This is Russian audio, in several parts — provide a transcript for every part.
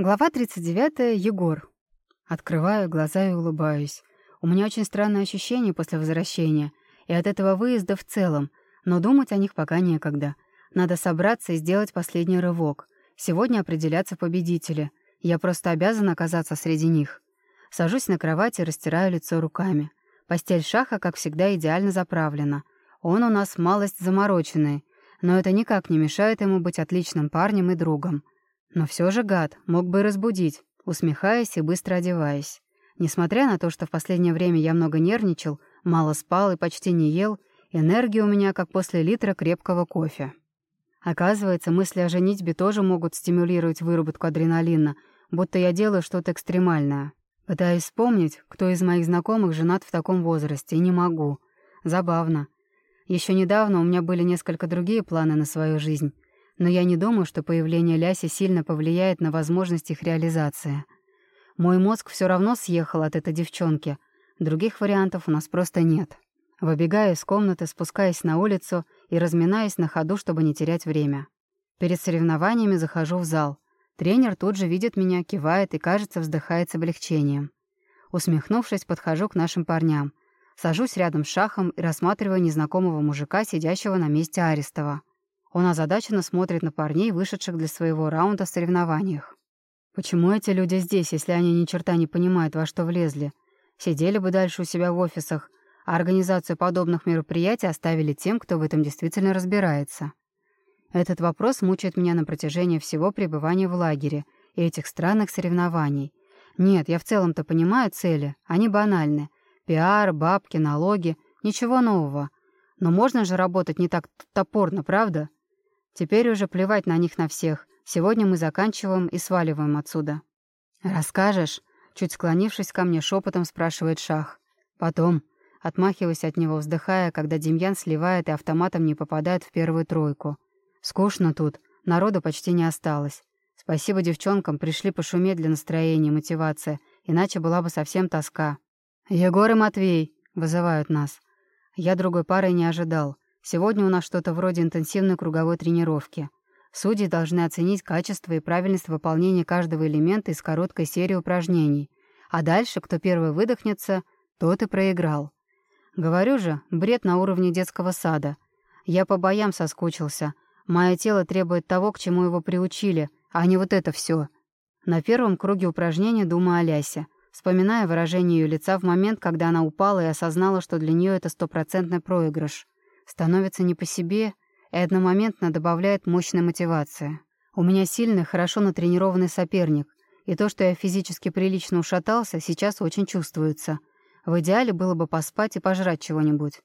Глава 39. Егор. Открываю глаза и улыбаюсь. У меня очень странное ощущение после возвращения, и от этого выезда в целом, но думать о них пока некогда. Надо собраться и сделать последний рывок. Сегодня определяться победители. Я просто обязан оказаться среди них. Сажусь на кровать и растираю лицо руками. Постель Шаха, как всегда, идеально заправлена. Он у нас малость замороченный, но это никак не мешает ему быть отличным парнем и другом. Но все же гад, мог бы разбудить, усмехаясь и быстро одеваясь. Несмотря на то, что в последнее время я много нервничал, мало спал и почти не ел, энергия у меня как после литра крепкого кофе. Оказывается, мысли о женитьбе тоже могут стимулировать выработку адреналина, будто я делаю что-то экстремальное. Пытаюсь вспомнить, кто из моих знакомых женат в таком возрасте, и не могу. Забавно. Еще недавно у меня были несколько другие планы на свою жизнь но я не думаю, что появление Ляси сильно повлияет на возможность их реализации. Мой мозг все равно съехал от этой девчонки. Других вариантов у нас просто нет. Выбегаю из комнаты, спускаясь на улицу и разминаюсь на ходу, чтобы не терять время. Перед соревнованиями захожу в зал. Тренер тут же видит меня, кивает и, кажется, вздыхает с облегчением. Усмехнувшись, подхожу к нашим парням. Сажусь рядом с Шахом и рассматриваю незнакомого мужика, сидящего на месте Арестова. Он озадаченно смотрит на парней, вышедших для своего раунда в соревнованиях. Почему эти люди здесь, если они ни черта не понимают, во что влезли? Сидели бы дальше у себя в офисах, а организацию подобных мероприятий оставили тем, кто в этом действительно разбирается. Этот вопрос мучает меня на протяжении всего пребывания в лагере и этих странных соревнований. Нет, я в целом-то понимаю цели, они банальны. Пиар, бабки, налоги — ничего нового. Но можно же работать не так топорно, правда? Теперь уже плевать на них на всех. Сегодня мы заканчиваем и сваливаем отсюда. «Расскажешь?» Чуть склонившись ко мне, шепотом спрашивает Шах. «Потом». Отмахиваясь от него, вздыхая, когда Демьян сливает и автоматом не попадает в первую тройку. «Скучно тут. Народу почти не осталось. Спасибо девчонкам, пришли пошуметь для настроения и мотивации, иначе была бы совсем тоска». «Егор и Матвей!» — вызывают нас. Я другой пары не ожидал. Сегодня у нас что-то вроде интенсивной круговой тренировки. Судьи должны оценить качество и правильность выполнения каждого элемента из короткой серии упражнений. А дальше, кто первый выдохнется, тот и проиграл. Говорю же, бред на уровне детского сада. Я по боям соскучился. Мое тело требует того, к чему его приучили, а не вот это все. На первом круге упражнения думаю о Лясе, вспоминая выражение ее лица в момент, когда она упала и осознала, что для нее это стопроцентный проигрыш. Становится не по себе и одномоментно добавляет мощная мотивация. У меня сильный, хорошо натренированный соперник, и то, что я физически прилично ушатался, сейчас очень чувствуется. В идеале было бы поспать и пожрать чего-нибудь.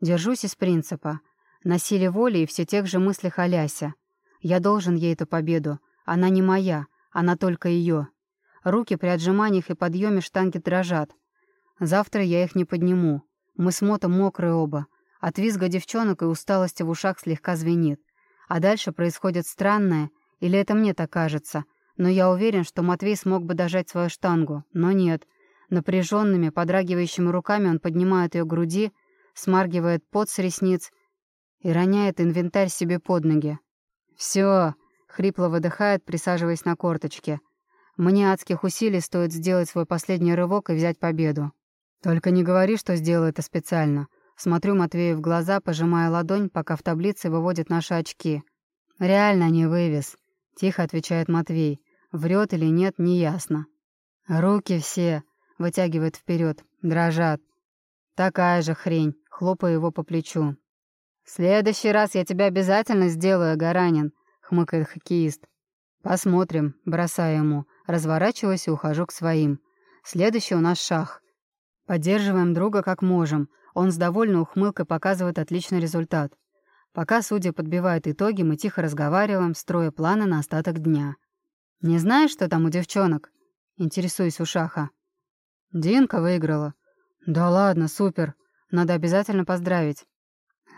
Держусь из принципа. На силе воли и все тех же мыслях о Лясе. Я должен ей эту победу. Она не моя, она только ее. Руки при отжиманиях и подъеме штанги дрожат. Завтра я их не подниму. Мы с Мотом мокрые оба. От визга девчонок и усталости в ушах слегка звенит. А дальше происходит странное, или это мне так кажется, но я уверен, что Матвей смог бы дожать свою штангу, но нет. Напряженными, подрагивающими руками он поднимает ее груди, смаргивает пот с ресниц и роняет инвентарь себе под ноги. «Все!» — хрипло выдыхает, присаживаясь на корточке. «Мне адских усилий стоит сделать свой последний рывок и взять победу. Только не говори, что сделаю это специально. Смотрю Матвею в глаза, пожимая ладонь, пока в таблице выводят наши очки. «Реально не вывез», — тихо отвечает Матвей. Врет или нет, неясно. «Руки все», — вытягивает вперед, дрожат. «Такая же хрень», — хлопаю его по плечу. «В следующий раз я тебя обязательно сделаю, Гаранин», — хмыкает хоккеист. «Посмотрим», — бросаю ему, разворачиваюсь и ухожу к своим. Следующий у нас шах. Поддерживаем друга как можем — он с довольной ухмылкой показывает отличный результат. Пока судья подбивает итоги, мы тихо разговариваем, строя планы на остаток дня. «Не знаешь, что там у девчонок?» Интересуюсь у Шаха. «Динка выиграла». «Да ладно, супер. Надо обязательно поздравить».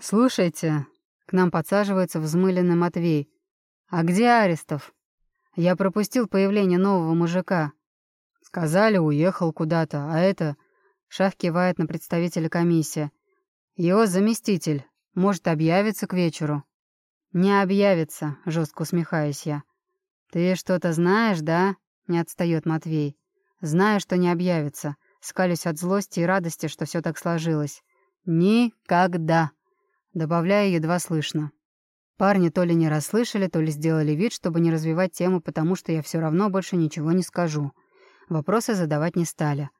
«Слушайте», — к нам подсаживается взмыленный Матвей. «А где Арестов?» «Я пропустил появление нового мужика». «Сказали, уехал куда-то, а это...» Шах кивает на представителя комиссии. «Его заместитель. Может, объявится к вечеру?» «Не объявится», — жестко усмехаюсь я. «Ты что-то знаешь, да?» — не отстает Матвей. «Знаю, что не объявится. Скалюсь от злости и радости, что все так сложилось. Никогда!» Добавляю едва слышно. Парни то ли не расслышали, то ли сделали вид, чтобы не развивать тему, потому что я все равно больше ничего не скажу. Вопросы задавать не стали.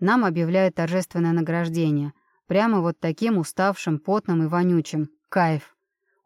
Нам объявляют торжественное награждение. Прямо вот таким уставшим, потным и вонючим. Кайф.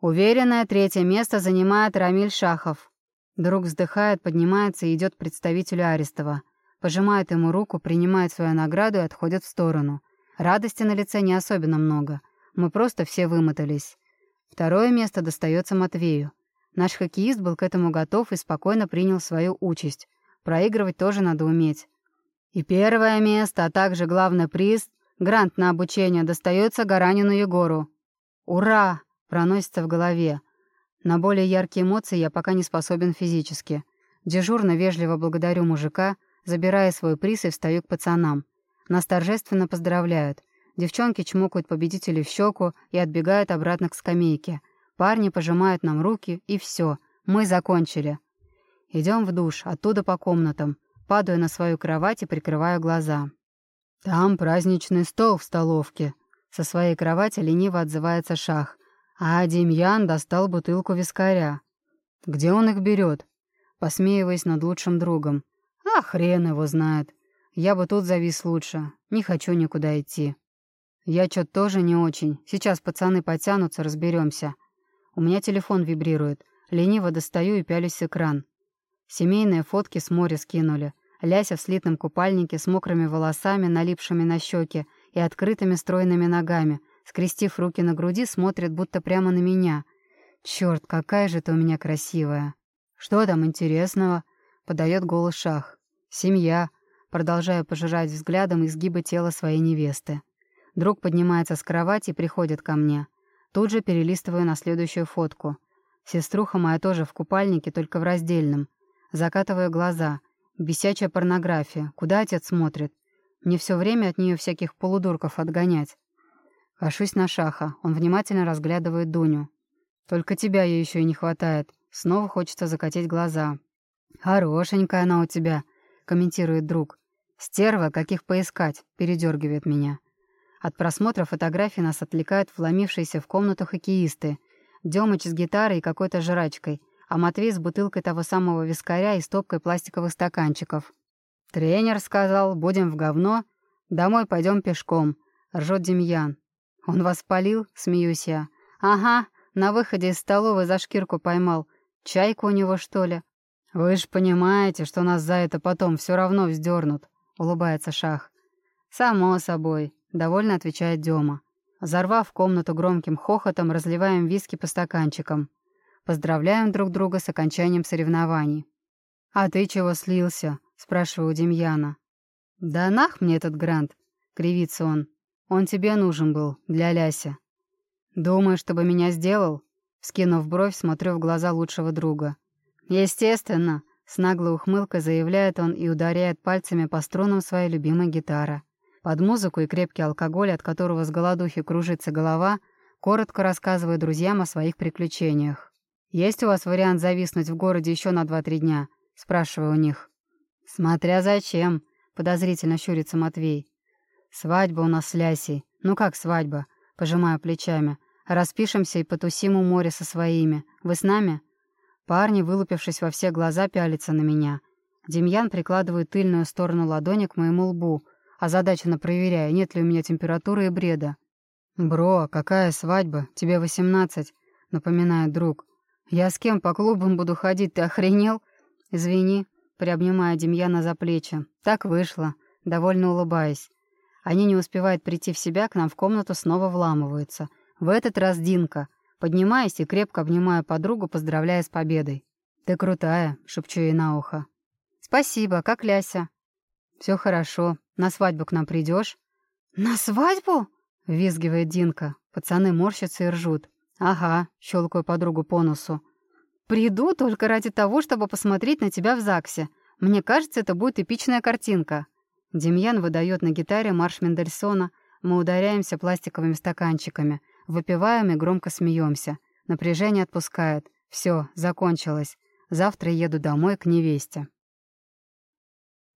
Уверенное третье место занимает Рамиль Шахов. Друг вздыхает, поднимается и идет к представителю Арестова. Пожимает ему руку, принимает свою награду и отходит в сторону. Радости на лице не особенно много. Мы просто все вымотались. Второе место достается Матвею. Наш хоккеист был к этому готов и спокойно принял свою участь. Проигрывать тоже надо уметь. И первое место, а также главный приз — грант на обучение достается Гаранину Егору. «Ура!» — проносится в голове. На более яркие эмоции я пока не способен физически. Дежурно вежливо благодарю мужика, забирая свой приз и встаю к пацанам. Нас торжественно поздравляют — Девчонки чмокают победителей в щеку и отбегают обратно к скамейке. Парни пожимают нам руки, и все, мы закончили. Идем в душ, оттуда по комнатам. Падаю на свою кровать и прикрываю глаза. Там праздничный стол в столовке. Со своей кровати лениво отзывается Шах. А Демьян достал бутылку вискаря. Где он их берет? Посмеиваясь над лучшим другом. А хрен его знает. Я бы тут завис лучше. Не хочу никуда идти. «Я чё-то тоже не очень. Сейчас пацаны потянутся, разберемся. У меня телефон вибрирует. Лениво достаю и пялюсь экран. Семейные фотки с моря скинули. Ляся в слитном купальнике с мокрыми волосами, налипшими на щеки и открытыми стройными ногами, скрестив руки на груди, смотрит будто прямо на меня. Черт, какая же ты у меня красивая. Что там интересного? Подает голос Шах. Семья. Продолжаю пожирать взглядом изгибы тела своей невесты. Друг поднимается с кровати и приходит ко мне. Тут же перелистываю на следующую фотку. Сеструха моя тоже в купальнике, только в раздельном. Закатываю глаза. Бесячая порнография. Куда отец смотрит? Мне все время от нее всяких полудурков отгонять. Кашусь на Шаха. Он внимательно разглядывает Дуню. Только тебя ей еще и не хватает. Снова хочется закатить глаза. «Хорошенькая она у тебя», — комментирует друг. «Стерва, каких поискать», — передергивает меня. От просмотра фотографий нас отвлекают вломившиеся в комнату хоккеисты. Демыч с гитарой и какой-то жрачкой, а Матвей с бутылкой того самого вискаря и стопкой пластиковых стаканчиков. «Тренер сказал, будем в говно, домой пойдем пешком», — ржет Демьян. «Он вас полил?» — смеюсь я. «Ага, на выходе из столовой за шкирку поймал. Чайку у него, что ли?» «Вы же понимаете, что нас за это потом все равно вздернут», — улыбается Шах. «Само собой», Довольно отвечает Дема. Взорвав комнату громким хохотом, разливаем виски по стаканчикам. Поздравляем друг друга с окончанием соревнований. «А ты чего слился?» — спрашиваю Демьяна. «Да нах мне этот грант!» — кривится он. «Он тебе нужен был, для Ляся». «Думаешь, чтобы меня сделал?» Скинув бровь, смотрю в глаза лучшего друга. «Естественно!» — с наглой ухмылкой заявляет он и ударяет пальцами по струнам своей любимой гитары. Под музыку и крепкий алкоголь, от которого с голодухи кружится голова, коротко рассказываю друзьям о своих приключениях. «Есть у вас вариант зависнуть в городе еще на два-три дня?» — спрашиваю у них. «Смотря зачем», — подозрительно щурится Матвей. «Свадьба у нас с Лясей. Ну как свадьба?» — пожимаю плечами. «Распишемся и потусим у моря со своими. Вы с нами?» Парни, вылупившись во все глаза, пялятся на меня. Демьян прикладывает тыльную сторону ладони к моему лбу — озадаченно проверяя, нет ли у меня температуры и бреда. «Бро, какая свадьба? Тебе восемнадцать», — напоминает друг. «Я с кем по клубам буду ходить, ты охренел?» «Извини», — приобнимая Демьяна за плечи. «Так вышло», — довольно улыбаясь. Они не успевают прийти в себя, к нам в комнату снова вламываются. В этот раз Динка. Поднимаясь и крепко обнимая подругу, поздравляя с победой. «Ты крутая», — шепчу ей на ухо. «Спасибо, как Ляся?» «Все хорошо. На свадьбу к нам придешь? «На свадьбу?» — визгивает Динка. Пацаны морщатся и ржут. «Ага», — щелкаю подругу по носу. «Приду только ради того, чтобы посмотреть на тебя в ЗАГСе. Мне кажется, это будет эпичная картинка». Демьян выдает на гитаре марш Мендельсона. Мы ударяемся пластиковыми стаканчиками, выпиваем и громко смеемся. Напряжение отпускает. Все, закончилось. Завтра еду домой к невесте.